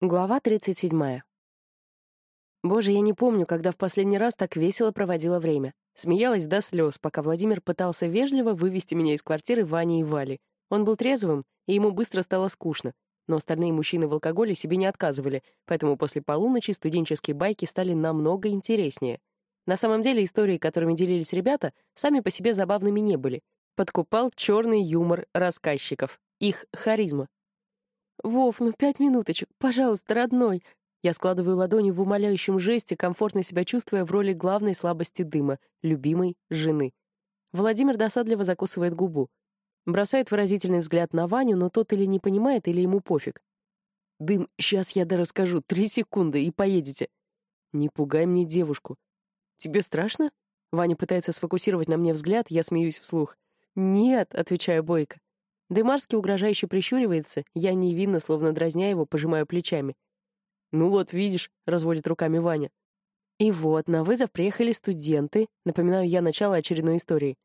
Глава 37. Боже, я не помню, когда в последний раз так весело проводила время. Смеялась до слез, пока Владимир пытался вежливо вывести меня из квартиры Вани и Вали. Он был трезвым, и ему быстро стало скучно. Но остальные мужчины в алкоголе себе не отказывали, поэтому после полуночи студенческие байки стали намного интереснее. На самом деле истории, которыми делились ребята, сами по себе забавными не были. Подкупал черный юмор рассказчиков, их харизма. «Вов, ну пять минуточек, пожалуйста, родной!» Я складываю ладони в умоляющем жесте, комфортно себя чувствуя в роли главной слабости дыма, любимой жены. Владимир досадливо закусывает губу. Бросает выразительный взгляд на Ваню, но тот или не понимает, или ему пофиг. «Дым, сейчас я да расскажу, три секунды, и поедете». «Не пугай мне девушку». «Тебе страшно?» Ваня пытается сфокусировать на мне взгляд, я смеюсь вслух. «Нет», — отвечаю бойко. Дымарский угрожающе прищуривается, я невинно, словно дразня его, пожимаю плечами. «Ну вот, видишь», — разводит руками Ваня. И вот, на вызов приехали студенты, напоминаю я начало очередной истории.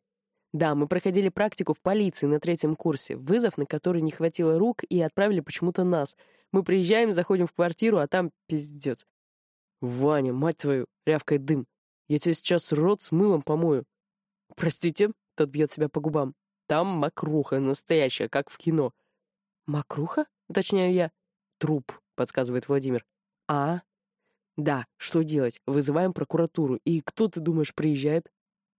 Да, мы проходили практику в полиции на третьем курсе, вызов, на который не хватило рук, и отправили почему-то нас. Мы приезжаем, заходим в квартиру, а там пиздец. «Ваня, мать твою!» — рявкает дым. «Я тебе сейчас рот с мылом помою». «Простите?» — тот бьет себя по губам. Там макруха настоящая, как в кино. Макруха? Уточняю я. Труп, подсказывает Владимир. А? Да, что делать? Вызываем прокуратуру. И кто, ты думаешь, приезжает?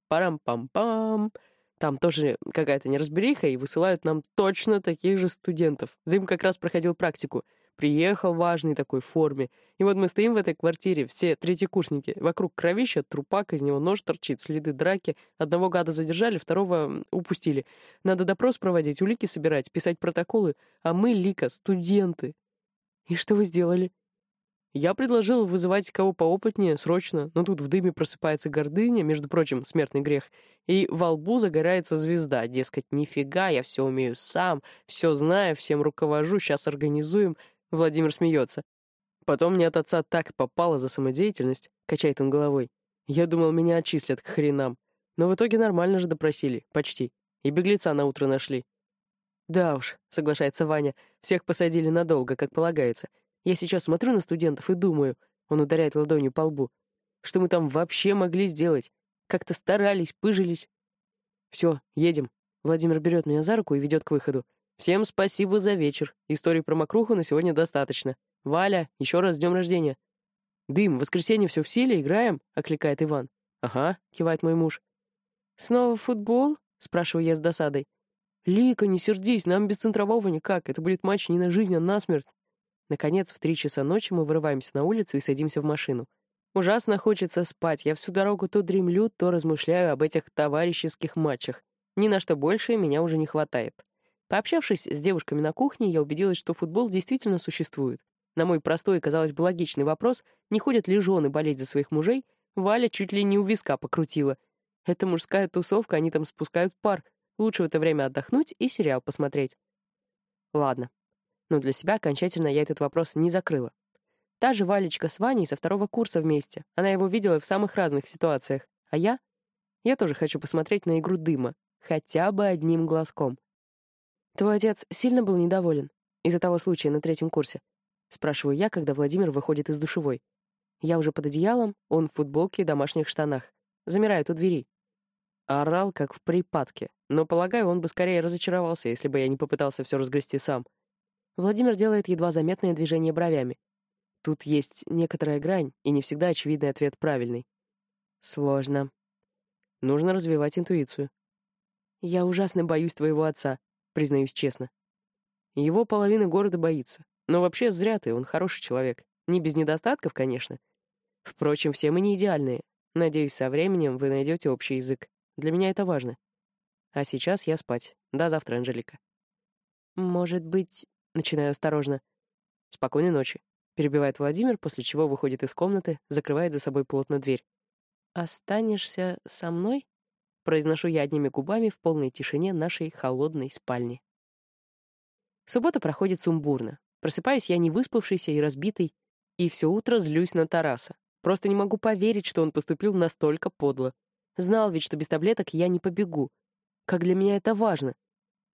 Парам-пам-пам. Там тоже какая-то неразбериха, и высылают нам точно таких же студентов. Дым как раз проходил практику. Приехал важный такой в форме. И вот мы стоим в этой квартире, все третьекурсники. Вокруг кровища, трупак, из него нож торчит, следы драки. Одного гада задержали, второго упустили. Надо допрос проводить, улики собирать, писать протоколы. А мы, Лика, студенты. И что вы сделали? Я предложил вызывать кого поопытнее, срочно, но тут в дыме просыпается гордыня, между прочим, смертный грех, и во лбу загорается звезда, дескать, нифига, я все умею сам, все знаю, всем руковожу, сейчас организуем. Владимир смеется. Потом мне от отца так попало за самодеятельность, качает он головой. Я думал, меня отчислят к хренам. Но в итоге нормально же допросили, почти. И беглеца на утро нашли. Да уж, соглашается Ваня, всех посадили надолго, как полагается. Я сейчас смотрю на студентов и думаю, он ударяет ладонью по лбу, что мы там вообще могли сделать. Как-то старались, пыжились. Все, едем. Владимир берет меня за руку и ведет к выходу. Всем спасибо за вечер. Истории про мокруху на сегодня достаточно. Валя, еще раз с днем рождения. Дым, воскресенье все в силе, играем? окликает Иван. Ага, кивает мой муж. Снова футбол? спрашиваю я с досадой. Лика, не сердись, нам без центрового никак. Это будет матч не на жизнь, а на смерть. Наконец, в три часа ночи мы вырываемся на улицу и садимся в машину. Ужасно хочется спать. Я всю дорогу то дремлю, то размышляю об этих товарищеских матчах. Ни на что больше меня уже не хватает. Пообщавшись с девушками на кухне, я убедилась, что футбол действительно существует. На мой простой, казалось бы, логичный вопрос, не ходят ли жены болеть за своих мужей, Валя чуть ли не у виска покрутила. Это мужская тусовка, они там спускают пар. Лучше в это время отдохнуть и сериал посмотреть. Ладно. Но для себя окончательно я этот вопрос не закрыла. Та же Валечка с Ваней со второго курса вместе. Она его видела в самых разных ситуациях. А я? Я тоже хочу посмотреть на игру дыма. Хотя бы одним глазком. «Твой отец сильно был недоволен из-за того случая на третьем курсе?» — спрашиваю я, когда Владимир выходит из душевой. Я уже под одеялом, он в футболке и домашних штанах. Замирает у двери. Орал, как в припадке, но, полагаю, он бы скорее разочаровался, если бы я не попытался все разгрести сам. Владимир делает едва заметное движение бровями. Тут есть некоторая грань, и не всегда очевидный ответ правильный. Сложно. Нужно развивать интуицию. Я ужасно боюсь твоего отца признаюсь честно. Его половина города боится. Но вообще зря ты, он хороший человек. Не без недостатков, конечно. Впрочем, все мы не идеальные. Надеюсь, со временем вы найдете общий язык. Для меня это важно. А сейчас я спать. До завтра, Анжелика. Может быть, начинаю осторожно. Спокойной ночи, перебивает Владимир, после чего выходит из комнаты, закрывает за собой плотно дверь. Останешься со мной? Произношу я одними губами в полной тишине нашей холодной спальни. Суббота проходит сумбурно. Просыпаюсь я не выспавшийся и разбитый, и все утро злюсь на Тараса. Просто не могу поверить, что он поступил настолько подло. Знал ведь, что без таблеток я не побегу. Как для меня это важно.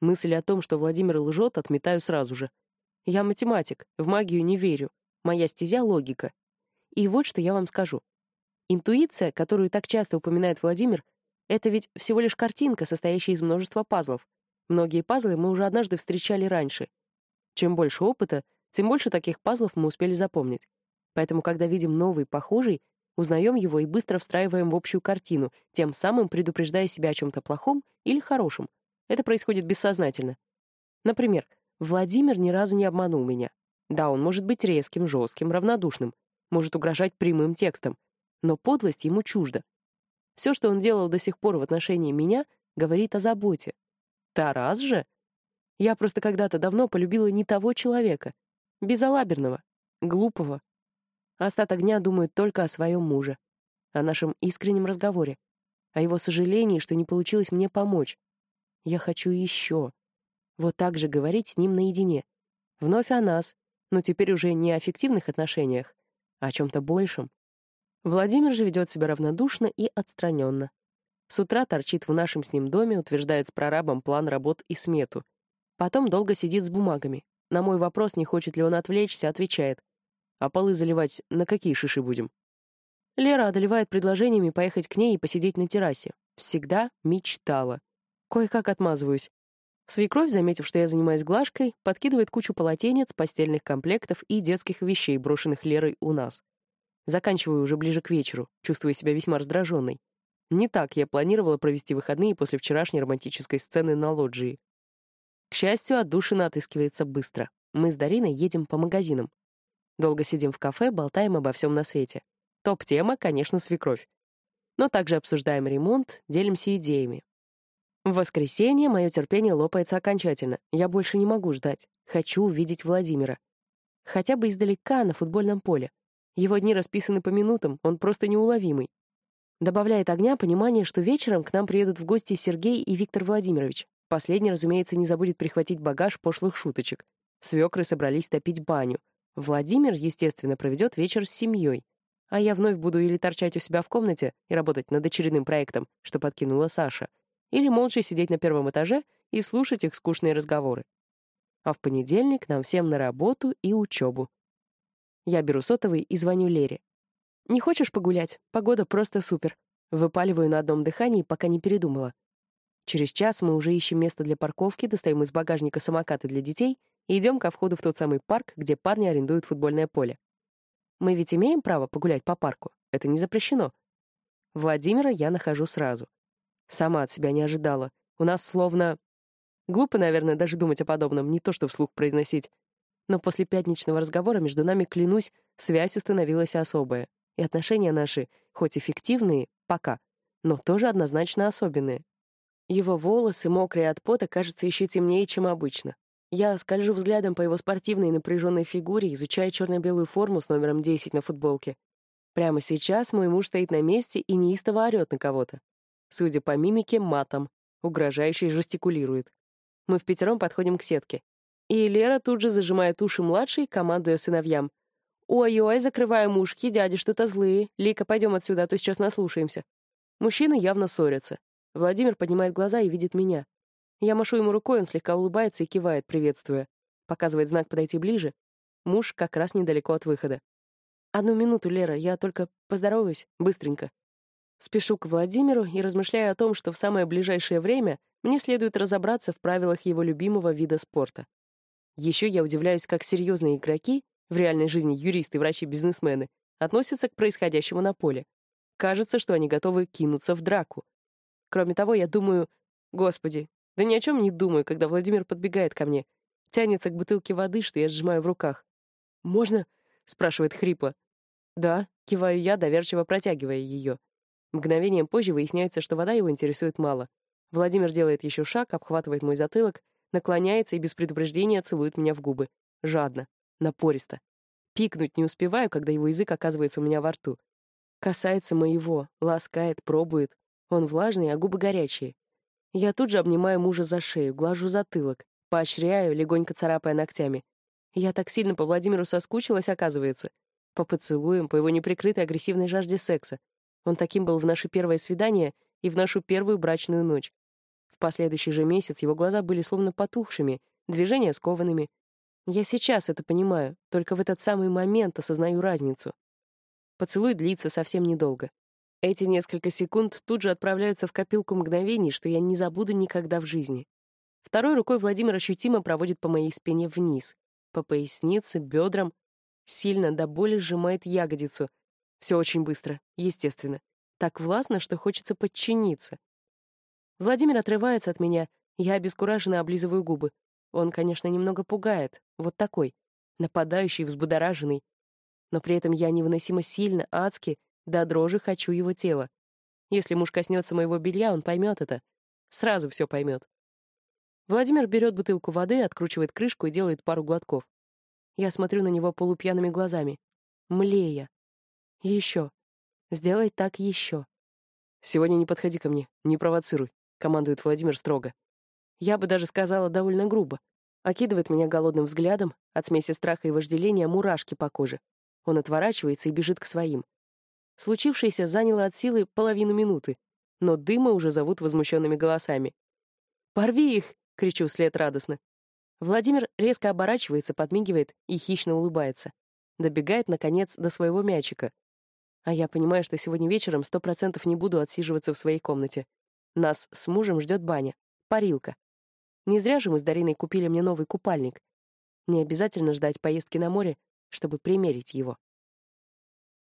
Мысль о том, что Владимир лжет, отметаю сразу же. Я математик, в магию не верю. Моя стезя — логика. И вот что я вам скажу. Интуиция, которую так часто упоминает Владимир, это ведь всего лишь картинка, состоящая из множества пазлов. Многие пазлы мы уже однажды встречали раньше. Чем больше опыта, тем больше таких пазлов мы успели запомнить. Поэтому, когда видим новый, похожий, узнаем его и быстро встраиваем в общую картину, тем самым предупреждая себя о чем-то плохом или хорошем. Это происходит бессознательно. Например, Владимир ни разу не обманул меня. Да, он может быть резким, жестким, равнодушным, может угрожать прямым текстом, но подлость ему чужда. Все, что он делал до сих пор в отношении меня, говорит о заботе. Тарас же? Я просто когда-то давно полюбила не того человека, безалаберного, глупого. Остаток дня думает только о своем муже, о нашем искреннем разговоре, о его сожалении, что не получилось мне помочь. Я хочу еще. Вот так же говорить с ним наедине. Вновь о нас, но теперь уже не о фиктивных отношениях, а о чем-то большем. Владимир же ведет себя равнодушно и отстраненно. С утра торчит в нашем с ним доме, утверждает с прорабом план работ и смету. Потом долго сидит с бумагами. На мой вопрос, не хочет ли он отвлечься, отвечает. А полы заливать на какие шиши будем? Лера одолевает предложениями поехать к ней и посидеть на террасе. Всегда мечтала. Кое-как отмазываюсь. Свекровь, заметив, что я занимаюсь глажкой, подкидывает кучу полотенец, постельных комплектов и детских вещей, брошенных Лерой у нас. Заканчиваю уже ближе к вечеру, чувствуя себя весьма раздраженной. Не так я планировала провести выходные после вчерашней романтической сцены на лоджии. К счастью, отдушина отыскивается быстро. Мы с Дариной едем по магазинам. Долго сидим в кафе, болтаем обо всем на свете. Топ-тема, конечно, свекровь. Но также обсуждаем ремонт, делимся идеями. В воскресенье мое терпение лопается окончательно. Я больше не могу ждать. Хочу увидеть Владимира. Хотя бы издалека, на футбольном поле. Его дни расписаны по минутам, он просто неуловимый. Добавляет огня понимание, что вечером к нам приедут в гости Сергей и Виктор Владимирович. Последний, разумеется, не забудет прихватить багаж пошлых шуточек. Свекры собрались топить баню. Владимир, естественно, проведет вечер с семьей. А я вновь буду или торчать у себя в комнате и работать над очередным проектом, что подкинула Саша, или молча сидеть на первом этаже и слушать их скучные разговоры. А в понедельник нам всем на работу и учебу. Я беру сотовый и звоню Лере. «Не хочешь погулять? Погода просто супер». Выпаливаю на одном дыхании, пока не передумала. Через час мы уже ищем место для парковки, достаем из багажника самокаты для детей и идем ко входу в тот самый парк, где парни арендуют футбольное поле. Мы ведь имеем право погулять по парку, это не запрещено. Владимира я нахожу сразу. Сама от себя не ожидала. У нас словно... Глупо, наверное, даже думать о подобном, не то что вслух произносить но после пятничного разговора между нами, клянусь, связь установилась особая, и отношения наши, хоть эффективные, пока, но тоже однозначно особенные. Его волосы, мокрые от пота, кажутся еще темнее, чем обычно. Я скольжу взглядом по его спортивной напряженной фигуре, изучая черно-белую форму с номером 10 на футболке. Прямо сейчас мой муж стоит на месте и неистово орёт на кого-то. Судя по мимике, матом, угрожающе жестикулирует. Мы в пятером подходим к сетке. И Лера тут же зажимает уши младшей, командуя сыновьям. «Ой-ой, закрываем ушки, дяди что-то злые. Лика, пойдем отсюда, а то сейчас наслушаемся». Мужчины явно ссорятся. Владимир поднимает глаза и видит меня. Я машу ему рукой, он слегка улыбается и кивает, приветствуя. Показывает знак подойти ближе. Муж как раз недалеко от выхода. «Одну минуту, Лера, я только поздороваюсь, быстренько». Спешу к Владимиру и размышляю о том, что в самое ближайшее время мне следует разобраться в правилах его любимого вида спорта. Еще я удивляюсь, как серьезные игроки, в реальной жизни юристы, врачи, бизнесмены, относятся к происходящему на поле. Кажется, что они готовы кинуться в драку. Кроме того, я думаю, господи, да ни о чем не думаю, когда Владимир подбегает ко мне, тянется к бутылке воды, что я сжимаю в руках. «Можно?» — спрашивает хрипло. «Да», — киваю я, доверчиво протягивая ее. Мгновением позже выясняется, что вода его интересует мало. Владимир делает еще шаг, обхватывает мой затылок, наклоняется и без предупреждения целует меня в губы. Жадно, напористо. Пикнуть не успеваю, когда его язык оказывается у меня во рту. Касается моего, ласкает, пробует. Он влажный, а губы горячие. Я тут же обнимаю мужа за шею, глажу затылок, поощряю, легонько царапая ногтями. Я так сильно по Владимиру соскучилась, оказывается. По поцелуям, по его неприкрытой агрессивной жажде секса. Он таким был в наше первое свидание и в нашу первую брачную ночь. В последующий же месяц его глаза были словно потухшими, движения скованными. Я сейчас это понимаю, только в этот самый момент осознаю разницу. Поцелуй длится совсем недолго. Эти несколько секунд тут же отправляются в копилку мгновений, что я не забуду никогда в жизни. Второй рукой Владимир ощутимо проводит по моей спине вниз, по пояснице, бедрам, сильно до боли сжимает ягодицу. Все очень быстро, естественно. Так властно, что хочется подчиниться. Владимир отрывается от меня, я обескураженно облизываю губы. Он, конечно, немного пугает, вот такой, нападающий, взбудораженный. Но при этом я невыносимо сильно, адски, до дрожи хочу его тело. Если муж коснется моего белья, он поймет это. Сразу все поймет. Владимир берет бутылку воды, откручивает крышку и делает пару глотков. Я смотрю на него полупьяными глазами. Млея. Еще. Сделай так еще. «Сегодня не подходи ко мне, не провоцируй», — командует Владимир строго. Я бы даже сказала довольно грубо. Окидывает меня голодным взглядом, от смеси страха и вожделения мурашки по коже. Он отворачивается и бежит к своим. Случившееся заняло от силы половину минуты, но дыма уже зовут возмущенными голосами. «Порви их!» — кричу вслед радостно. Владимир резко оборачивается, подмигивает и хищно улыбается. Добегает, наконец, до своего мячика. А я понимаю, что сегодня вечером сто процентов не буду отсиживаться в своей комнате. Нас с мужем ждет баня, парилка. Не зря же мы с Дариной купили мне новый купальник. Не обязательно ждать поездки на море, чтобы примерить его.